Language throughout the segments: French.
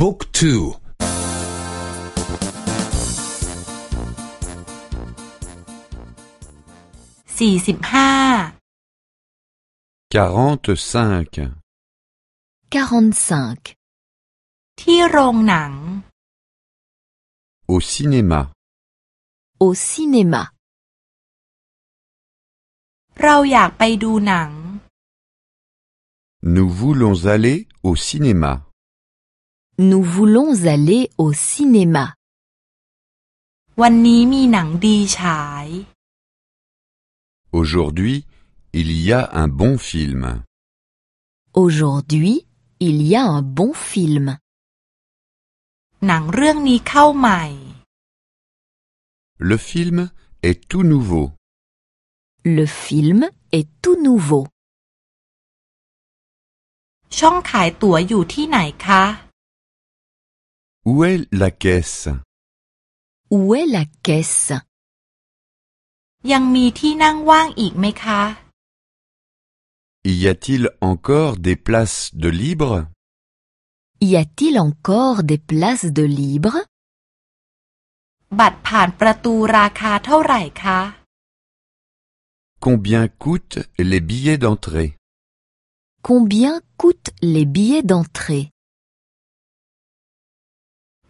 บุ๊กทูสี่สิบห้า quarante-cinq, quarante-cinq, ที่โรงหนัง au cinéma, au cinéma. เราอยากไปดูหนัง nous voulons aller au cinéma. Nous voulons aller au cinéma. วันนี้มีหนังดีฉาย Aujourd'hui, il y a un bon film. Aujourd'hui, il y a un bon film. หนังเรื่องนี้เข้าใหม่ Le film est tout nouveau. Le film est tout nouveau. ช่องขายตั๋วอยู่ที่ไหนคะ Où est la caisse Où est la caisse ยังมีที่นั่งว่างอีกไหมคะ Y a-t-il encore des places de libre Y a-t-il encore des places de libre บัตรผ่านประตูราคาเท่าไหร่คะ Combien coûtent les billets d'entrée Combien coûtent les billets d'entrée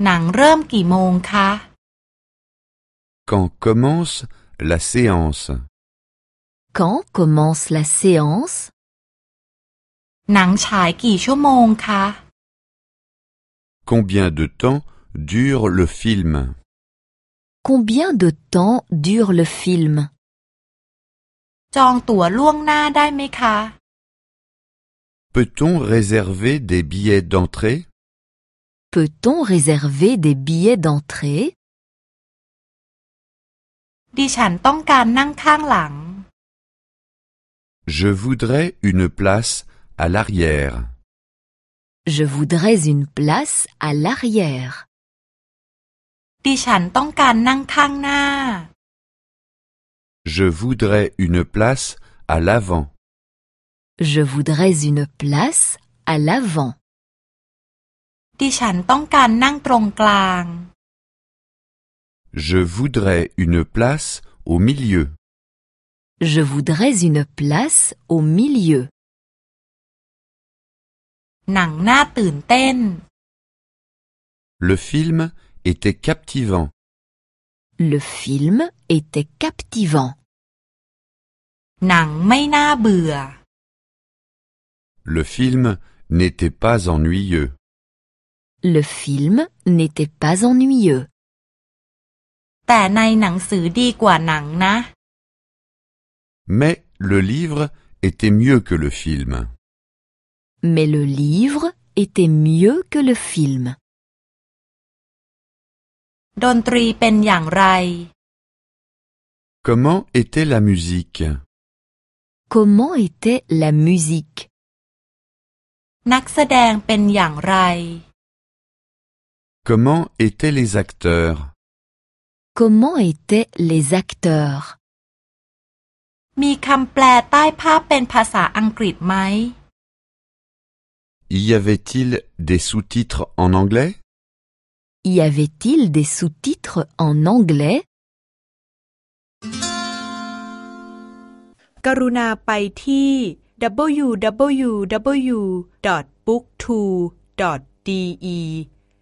หนังเริ่มกี่โมงคะ Quand commence la séance Quand commence la séance หนังฉายกี่ชั่วโมงคะ Combien de temps dure le film Combien de temps dure le film จองตั๋วล่วงหน้าได้ไหมคะ Peut-on réserver des billets d'entrée Peut-on réserver des billets d'entrée? Je voudrais une place à l'arrière. Je voudrais une place à l'arrière. Je voudrais une place à l'avant. Je voudrais une place à l'avant. ดิฉันต้องการนั่งตรงกลาง Je voudrais une place au milieu. Je voudrais une place au milieu. หนังน่าตื่นเต้น Le film était captivant. Le film était captivant. หนังไม่น่าเบื่อ Le film n'était pas ennuyeux. Le film n'était pas ennuyeux. Mais le livre était mieux que le film. Mais le livre était mieux que le film. Comment était la musique? Comment était la musique? Comment étaient les acteurs Comment étaient les acteurs มีคำแปลใต้ภาพเป็นภาษาอังกฤษไหม Y avait-il des sous-titres en anglais Y avait-il des sous-titres en anglais กรุณาไปที่ www.booktwo.de